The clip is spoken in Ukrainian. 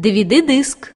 dvd-диск